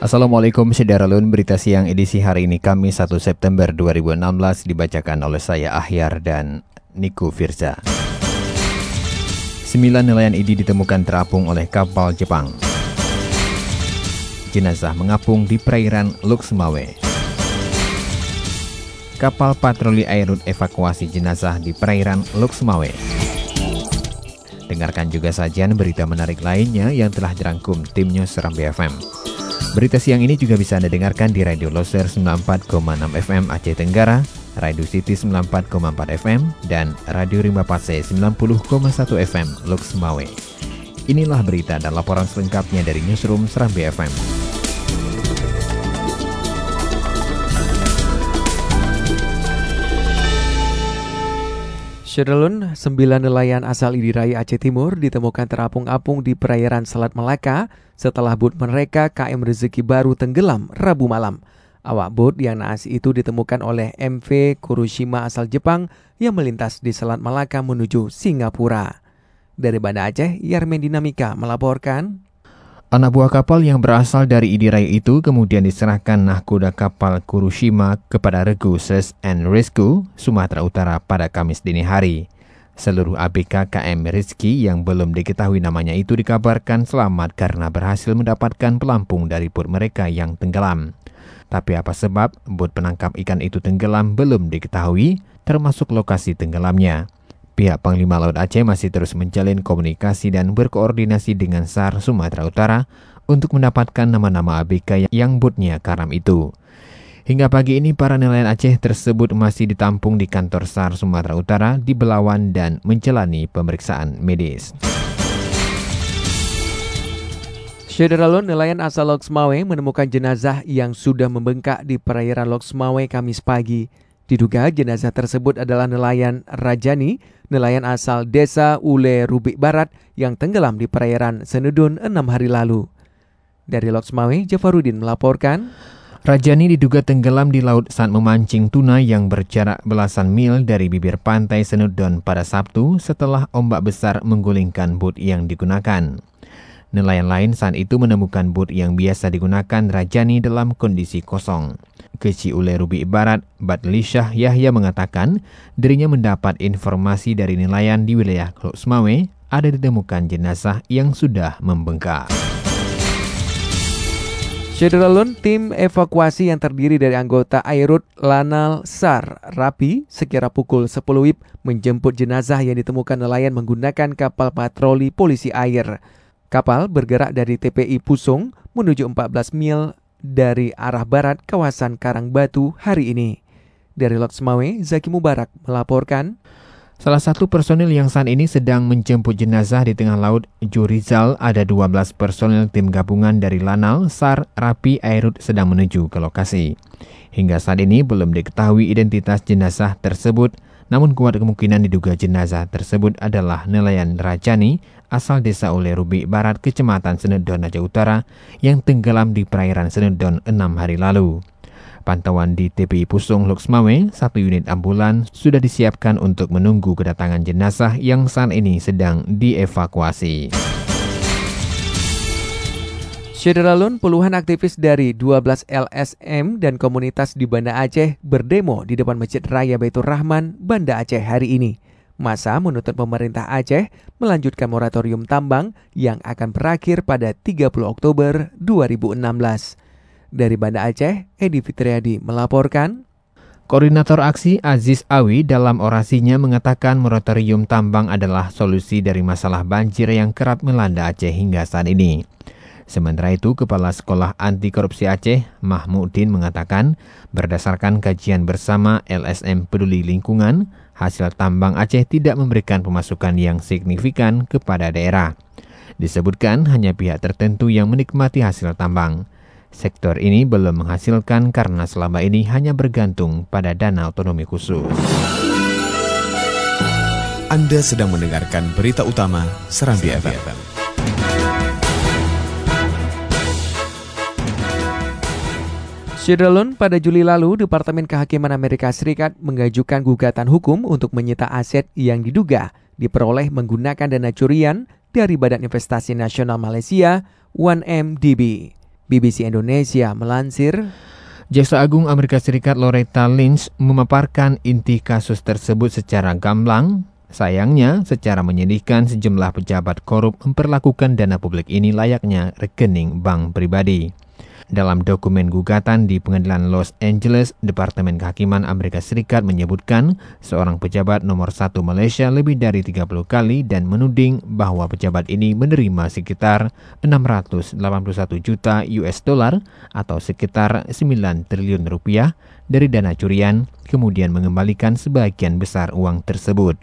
Assalamualaikum Sederalun, berita siang edisi hari ini Kamis 1 September 2016 dibacakan oleh saya Ahyar dan Niku Firza. Sembilan nelayan ID ditemukan terapung oleh kapal Jepang. Jenazah mengapung di perairan Luxmawe. Kapal patroli Airut evakuasi jenazah di perairan Luxmawe. Dengarkan juga sajian berita menarik lainnya yang telah dirangkum tim News Serambi FM. Berita siang ini juga bisa Anda dengarkan di Radio Loser 94,6 FM Aceh Tenggara, Radio City 94,4 FM, dan Radio Rimba Pase 90,1 FM Lux Mawe. Inilah berita dan laporan selengkapnya dari Newsroom Serambi FM. Syederlun, sembilan nelayan asal Idiraya Aceh Timur ditemukan terapung-apung di perairan Selat Melaka setelah bot mereka KM Rezeki Baru tenggelam Rabu malam. Awak bot yang naas itu ditemukan oleh MV Kurushima asal Jepang yang melintas di Selat Melaka menuju Singapura. Dari Banda Aceh, Yarmen Dinamika melaporkan. Anak buah kapal yang berasal dari Idiraya itu kemudian diserahkan nahkoda kapal Kurushima kepada Regu Search and Rescue Sumatera Utara pada Kamis dini hari. Seluruh ABK KM Rizki yang belum diketahui namanya itu dikabarkan selamat karena berhasil mendapatkan pelampung dari bot mereka yang tenggelam. Tapi apa sebab bot penangkap ikan itu tenggelam belum diketahui, termasuk lokasi tenggelamnya. Pihak Panglima Laut Aceh masih terus menjalin komunikasi dan berkoordinasi dengan SAR Sumatera Utara untuk mendapatkan nama-nama ABK yang botnya karam itu. Hingga pagi ini para nelayan Aceh tersebut masih ditampung di kantor SAR Sumatera Utara di Belawan dan menjalani pemeriksaan medis. Syederalun nelayan asal Loksmawe menemukan jenazah yang sudah membengkak di perairan Loksmawe Kamis pagi. Diduga jenazah tersebut adalah nelayan Rajani, nelayan asal desa Ule Rubik Barat yang tenggelam di perairan Senedun enam hari lalu. Dari Loksmawe, Jafarudin melaporkan. Rajani diduga tenggelam di laut saat memancing tuna yang berjarak belasan mil dari bibir pantai Senudon pada Sabtu setelah ombak besar menggulingkan bot yang digunakan. Nelayan lain saat itu menemukan bot yang biasa digunakan Rajani dalam kondisi kosong. Keci Ule Rubi Barat, Batli Yahya mengatakan dirinya mendapat informasi dari nelayan di wilayah Klok Semawe ada ditemukan jenazah yang sudah membengkak. Syederalun, tim evakuasi yang terdiri dari anggota Airut, Lanal, SAR, Rapi, sekira pukul 10 WIB menjemput jenazah yang ditemukan nelayan menggunakan kapal patroli polisi air. Kapal bergerak dari TPI Pusung menuju 14 mil dari arah barat kawasan Karangbatu hari ini. Dari Lot Semawe, Zaki Mubarak melaporkan. Salah satu personil yang saat ini sedang menjemput jenazah di tengah laut Jurizal ada 12 personil tim gabungan dari Lanal, SAR, Rapi, Airut sedang menuju ke lokasi. Hingga saat ini belum diketahui identitas jenazah tersebut, namun kuat kemungkinan diduga jenazah tersebut adalah nelayan Rajani asal desa Rubi Barat, Kecamatan Senedon Aceh Utara yang tenggelam di perairan Senedon enam hari lalu. Pantauan di TPI Pusung Luxmawe, satu unit ambulan sudah disiapkan untuk menunggu kedatangan jenazah yang saat ini sedang dievakuasi. Syederalun, puluhan aktivis dari 12 LSM dan komunitas di Banda Aceh berdemo di depan Masjid Raya Baitur Rahman, Banda Aceh hari ini. Masa menuntut pemerintah Aceh melanjutkan moratorium tambang yang akan berakhir pada 30 Oktober 2016. Dari Banda Aceh, Edi Fitriadi melaporkan. Koordinator aksi Aziz Awi dalam orasinya mengatakan moratorium tambang adalah solusi dari masalah banjir yang kerap melanda Aceh hingga saat ini. Sementara itu, Kepala Sekolah Anti Korupsi Aceh, Mahmudin mengatakan, berdasarkan kajian bersama LSM Peduli Lingkungan, hasil tambang Aceh tidak memberikan pemasukan yang signifikan kepada daerah. Disebutkan hanya pihak tertentu yang menikmati hasil tambang. Sektor ini belum menghasilkan karena selama ini hanya bergantung pada dana otonomi khusus. Anda sedang mendengarkan berita utama Serambi FM. Syederlun, pada Juli lalu, Departemen Kehakiman Amerika Serikat mengajukan gugatan hukum untuk menyita aset yang diduga diperoleh menggunakan dana curian dari Badan Investasi Nasional Malaysia 1MDB. BBC Indonesia melansir Jaksa Agung Amerika Serikat Loretta Lynch memaparkan inti kasus tersebut secara gamblang. Sayangnya, secara menyedihkan sejumlah pejabat korup memperlakukan dana publik ini layaknya rekening bank pribadi. Dalam dokumen gugatan di Pengadilan Los Angeles, Departemen Kehakiman Amerika Serikat menyebutkan seorang pejabat nomor satu Malaysia lebih dari 30 kali dan menuding bahwa pejabat ini menerima sekitar 681 juta US dollar atau sekitar 9 triliun rupiah dari dana curian, kemudian mengembalikan sebagian besar uang tersebut.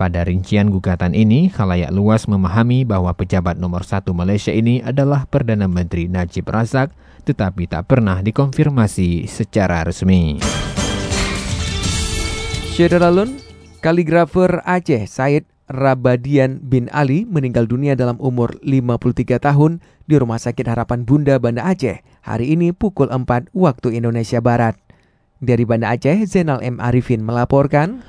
Pada rincian gugatan ini, khalayak luas memahami bahwa pejabat nomor satu Malaysia ini adalah Perdana Menteri Najib Razak, tetapi tak pernah dikonfirmasi secara resmi. Syederalun, kaligrafer Aceh Said Rabadian bin Ali meninggal dunia dalam umur 53 tahun di Rumah Sakit Harapan Bunda Banda Aceh hari ini pukul 4 waktu Indonesia Barat. Dari Banda Aceh, Zainal M. Arifin melaporkan,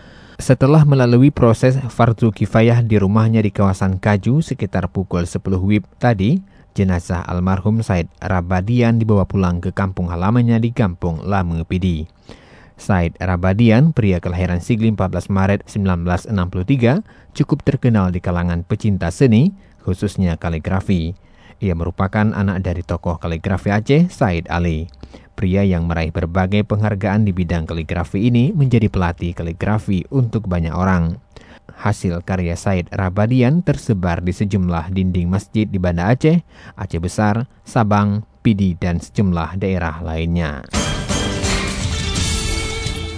setelah melalui proses fardu kifayah di rumahnya di kawasan Kaju sekitar pukul 10 WIB tadi, jenazah almarhum Said Rabadian dibawa pulang ke kampung halamannya di Kampung Lame Pidi. Said Rabadian, pria kelahiran Sigli 14 Maret 1963, cukup terkenal di kalangan pecinta seni, khususnya kaligrafi. Ia merupakan anak dari tokoh kaligrafi Aceh, Said Ali. Pria yang meraih berbagai penghargaan di bidang kaligrafi ini menjadi pelatih kaligrafi untuk banyak orang. Hasil karya Said Rabadian tersebar di sejumlah dinding masjid di Banda Aceh, Aceh Besar, Sabang, Pidi, dan sejumlah daerah lainnya.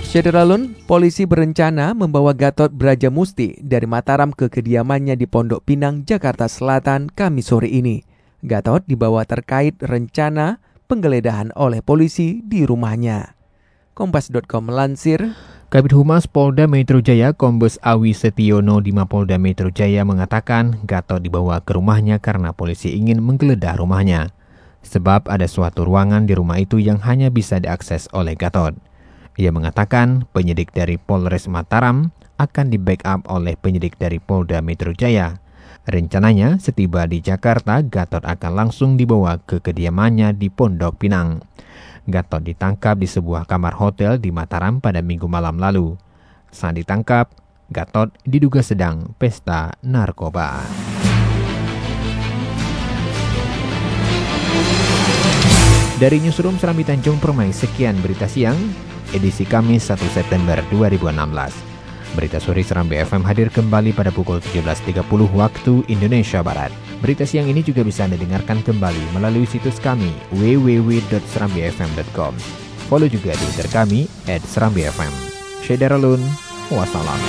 Syederalun, polisi berencana membawa Gatot Brajamusti dari Mataram ke kediamannya di Pondok Pinang, Jakarta Selatan, Kamis sore ini. Gatot dibawa terkait rencana penggeledahan oleh polisi di rumahnya. Kompas.com melansir, Kabit Humas Polda Metro Jaya Kombes Awi Setiono di Mapolda Metro Jaya mengatakan Gatot dibawa ke rumahnya karena polisi ingin menggeledah rumahnya. Sebab ada suatu ruangan di rumah itu yang hanya bisa diakses oleh Gatot. Ia mengatakan penyidik dari Polres Mataram akan di backup oleh penyidik dari Polda Metro Jaya Rencananya, setiba di Jakarta, Gatot akan langsung dibawa ke kediamannya di Pondok Pinang. Gatot ditangkap di sebuah kamar hotel di Mataram pada minggu malam lalu. Saat ditangkap, Gatot diduga sedang pesta narkoba. Dari Newsroom Serambi Tanjung Permai, sekian berita siang, edisi Kamis 1 September 2016. Berita sore Serambi FM hadir kembali pada pukul 17.30 waktu Indonesia Barat. Berita siang ini juga bisa Anda dengarkan kembali melalui situs kami www.serambifm.com. Follow juga Twitter kami at Serambi FM. Syedaralun, wassalam.